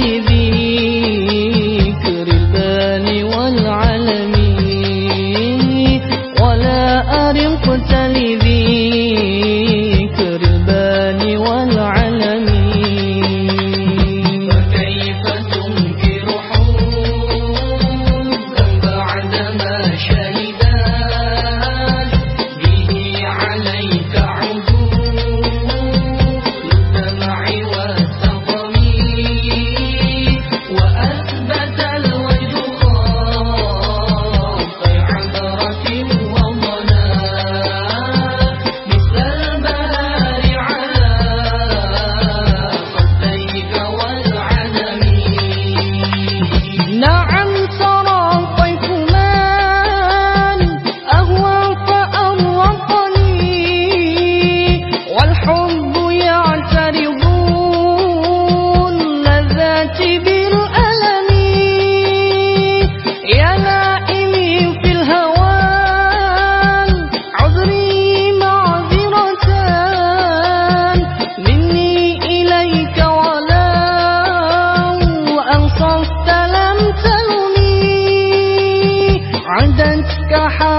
لذكر البان والعلم ولا أرقت لذكر Salam celuni, andan kahat.